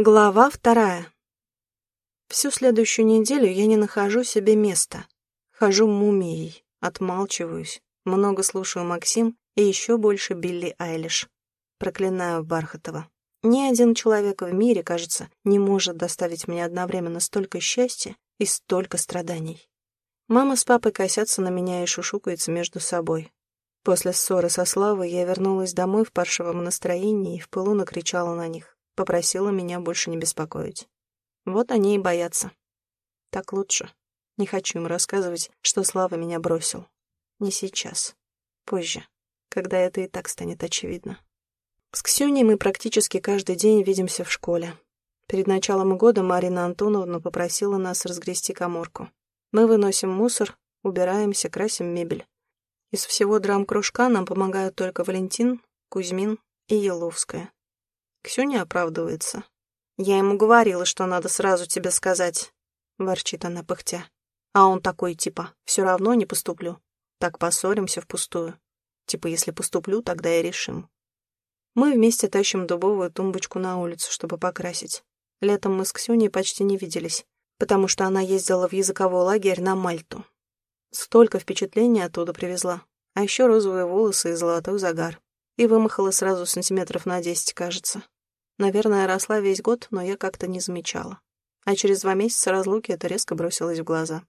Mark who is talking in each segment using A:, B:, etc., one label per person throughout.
A: Глава вторая. Всю следующую неделю я не нахожу себе места. Хожу мумией, отмалчиваюсь, много слушаю Максим и еще больше Билли Айлиш. Проклинаю Бархатова. Ни один человек в мире, кажется, не может доставить мне одновременно столько счастья и столько страданий. Мама с папой косятся на меня и шушукаются между собой. После ссоры со Славой я вернулась домой в паршивом настроении и в пылу накричала на них попросила меня больше не беспокоить. Вот они и боятся. Так лучше. Не хочу им рассказывать, что Слава меня бросил. Не сейчас. Позже, когда это и так станет очевидно. С Ксюней мы практически каждый день видимся в школе. Перед началом года Марина Антоновна попросила нас разгрести коморку. Мы выносим мусор, убираемся, красим мебель. Из всего драм-кружка нам помогают только Валентин, Кузьмин и Еловская. Ксюня оправдывается. «Я ему говорила, что надо сразу тебе сказать», — ворчит она пыхтя. А он такой, типа, «все равно не поступлю». Так поссоримся впустую. Типа, если поступлю, тогда и решим. Мы вместе тащим дубовую тумбочку на улицу, чтобы покрасить. Летом мы с Ксюней почти не виделись, потому что она ездила в языковой лагерь на Мальту. Столько впечатлений оттуда привезла. А еще розовые волосы и золотой загар и вымахала сразу сантиметров на десять, кажется. Наверное, росла весь год, но я как-то не замечала. А через два месяца разлуки это резко бросилось в глаза.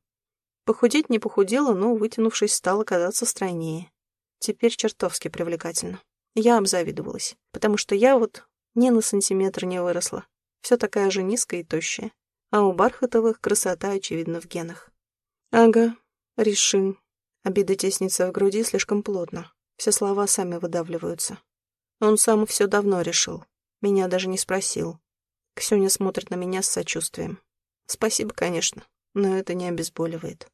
A: Похудеть не похудела, но, вытянувшись, стала казаться стройнее. Теперь чертовски привлекательно. Я обзавидовалась, потому что я вот ни на сантиметр не выросла. Все такая же низкая и тощая. А у Бархатовых красота, очевидно, в генах. Ага, решим. Обида теснится в груди слишком плотно. Все слова сами выдавливаются. Он сам все давно решил. Меня даже не спросил. Ксюня смотрит на меня с сочувствием. Спасибо, конечно, но это не обезболивает.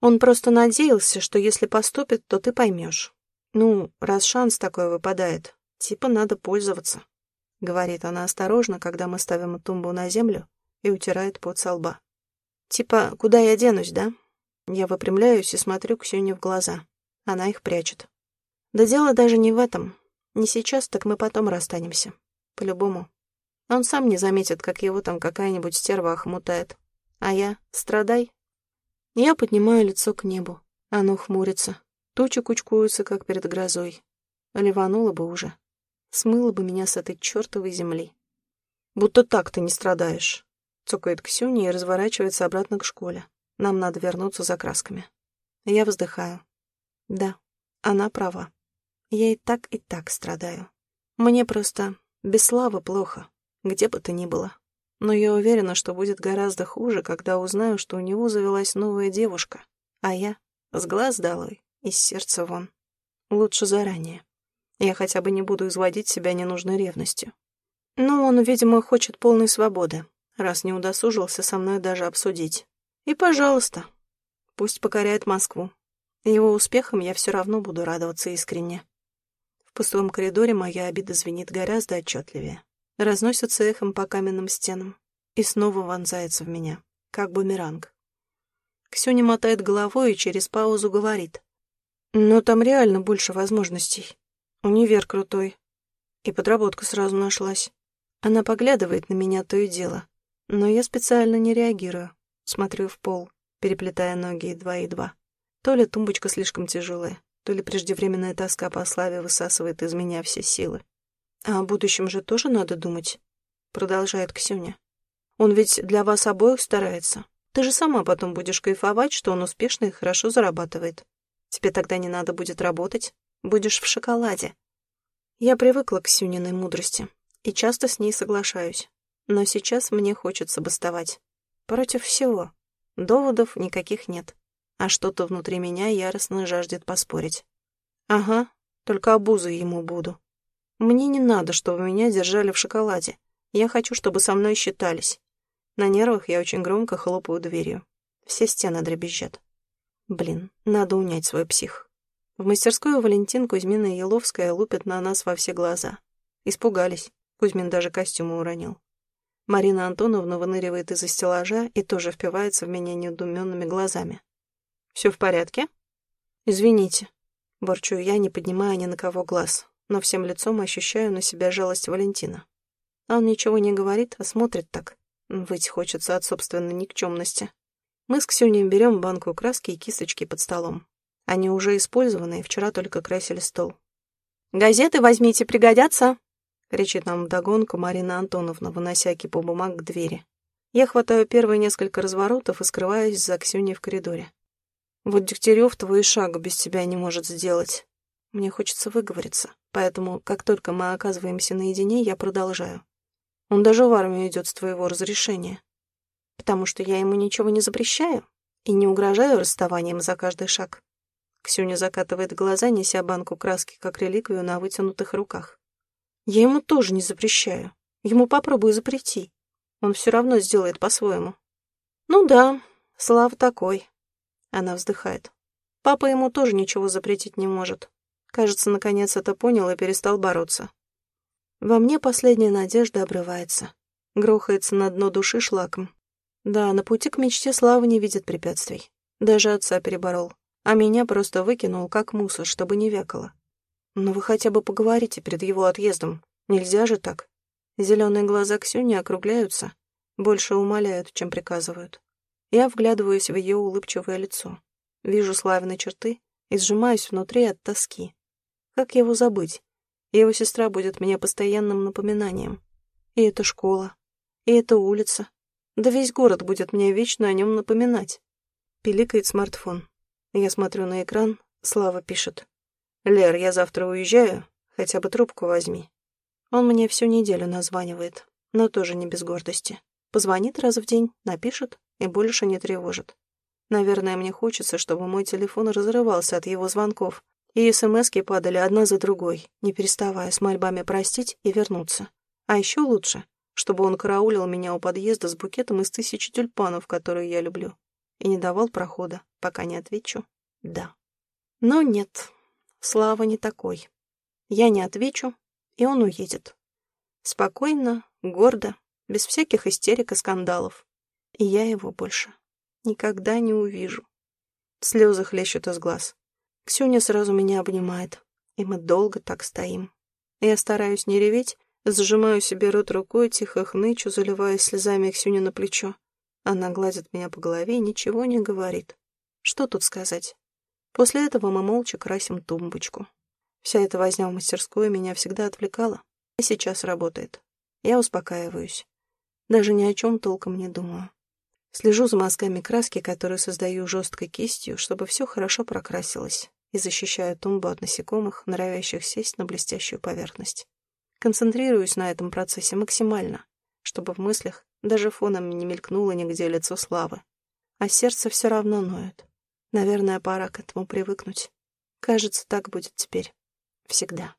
A: Он просто надеялся, что если поступит, то ты поймешь. Ну, раз шанс такой выпадает, типа надо пользоваться. Говорит она осторожно, когда мы ставим тумбу на землю и утирает пот со лба. Типа, куда я денусь, да? Я выпрямляюсь и смотрю Ксюне в глаза. Она их прячет. Да дело даже не в этом. Не сейчас, так мы потом расстанемся. По-любому. Он сам не заметит, как его там какая-нибудь стерва охмутает. А я — страдай. Я поднимаю лицо к небу. Оно хмурится. Тучи кучкуются, как перед грозой. Ливануло бы уже. Смыло бы меня с этой чертовой земли. Будто так ты не страдаешь. Цокает Ксюня и разворачивается обратно к школе. Нам надо вернуться за красками. Я вздыхаю. Да, она права. Я и так, и так страдаю. Мне просто без славы плохо, где бы то ни было. Но я уверена, что будет гораздо хуже, когда узнаю, что у него завелась новая девушка, а я с глаз долой, из сердца вон. Лучше заранее. Я хотя бы не буду изводить себя ненужной ревностью. Ну, он, видимо, хочет полной свободы, раз не удосужился со мной даже обсудить. И, пожалуйста, пусть покоряет Москву. Его успехом я все равно буду радоваться искренне пустом коридоре моя обида звенит гораздо отчетливее. Разносится эхом по каменным стенам и снова вонзается в меня, как бумеранг. Ксюня мотает головой и через паузу говорит. «Но там реально больше возможностей. Универ крутой. И подработка сразу нашлась. Она поглядывает на меня то и дело. Но я специально не реагирую. Смотрю в пол, переплетая ноги едва-едва. То ли тумбочка слишком тяжелая, то ли преждевременная тоска по славе высасывает из меня все силы. А о будущем же тоже надо думать, продолжает Ксюня. Он ведь для вас обоих старается. Ты же сама потом будешь кайфовать, что он успешно и хорошо зарабатывает. Тебе тогда не надо будет работать, будешь в шоколаде. Я привыкла к Ксюниной мудрости и часто с ней соглашаюсь. Но сейчас мне хочется бастовать. Против всего. Доводов никаких нет а что-то внутри меня яростно жаждет поспорить. Ага, только обузой ему буду. Мне не надо, чтобы меня держали в шоколаде. Я хочу, чтобы со мной считались. На нервах я очень громко хлопаю дверью. Все стены дребезжат. Блин, надо унять свой псих. В мастерскую Валентин, Кузьмина и Еловская лупят на нас во все глаза. Испугались. Кузьмин даже костюмы уронил. Марина Антоновна выныривает из-за стеллажа и тоже впивается в меня недуменными глазами. Все в порядке?» «Извините», — борчу я, не поднимая ни на кого глаз, но всем лицом ощущаю на себя жалость Валентина. Он ничего не говорит, а смотрит так. Выйти хочется от собственной никчемности. Мы с Ксюней берем банку краски и кисточки под столом. Они уже использованы, и вчера только красили стол. «Газеты возьмите, пригодятся!» — кричит нам вдогонку Марина Антоновна, вынося кипу бумаг к двери. Я хватаю первые несколько разворотов и скрываюсь за Ксюней в коридоре. Вот Дегтярев твой шаг без тебя не может сделать. Мне хочется выговориться, поэтому, как только мы оказываемся наедине, я продолжаю. Он даже в армию идет с твоего разрешения. Потому что я ему ничего не запрещаю и не угрожаю расставанием за каждый шаг. Ксюня закатывает глаза, неся банку краски как реликвию на вытянутых руках. Я ему тоже не запрещаю. Ему попробую запрети. Он все равно сделает по-своему. Ну да, Слава такой. Она вздыхает. Папа ему тоже ничего запретить не может. Кажется, наконец это понял и перестал бороться. Во мне последняя надежда обрывается. Грохается на дно души шлаком. Да, на пути к мечте Слава не видит препятствий. Даже отца переборол. А меня просто выкинул как мусор, чтобы не вякало. Но вы хотя бы поговорите перед его отъездом. Нельзя же так. Зеленые глаза Ксюни округляются. Больше умоляют, чем приказывают. Я вглядываюсь в ее улыбчивое лицо. Вижу славные черты и сжимаюсь внутри от тоски. Как его забыть? Его сестра будет мне постоянным напоминанием. И эта школа, и эта улица. Да весь город будет мне вечно о нем напоминать. Пиликает смартфон. Я смотрю на экран, Слава пишет. «Лер, я завтра уезжаю, хотя бы трубку возьми». Он мне всю неделю названивает, но тоже не без гордости. Позвонит раз в день, напишет и больше не тревожит. Наверное, мне хочется, чтобы мой телефон разрывался от его звонков, и смски падали одна за другой, не переставая с мольбами простить и вернуться. А еще лучше, чтобы он караулил меня у подъезда с букетом из тысячи тюльпанов, которые я люблю, и не давал прохода, пока не отвечу «да». Но нет, Слава не такой. Я не отвечу, и он уедет. Спокойно, гордо, без всяких истерик и скандалов. И я его больше никогда не увижу. Слезы хлещут из глаз. Ксюня сразу меня обнимает, и мы долго так стоим. Я стараюсь не реветь, сжимаю себе рот рукой, тихо хнычу, заливаясь слезами Ксюне на плечо. Она гладит меня по голове и ничего не говорит. Что тут сказать? После этого мы молча красим тумбочку. Вся эта возня в мастерской меня всегда отвлекала, и сейчас работает. Я успокаиваюсь. Даже ни о чем толком не думаю. Слежу за мазками краски, которые создаю жесткой кистью, чтобы все хорошо прокрасилось, и защищаю тумбу от насекомых, норовящих сесть на блестящую поверхность. Концентрируюсь на этом процессе максимально, чтобы в мыслях даже фоном не мелькнуло нигде лицо славы. А сердце все равно ноет. Наверное, пора к этому привыкнуть. Кажется, так будет теперь. Всегда.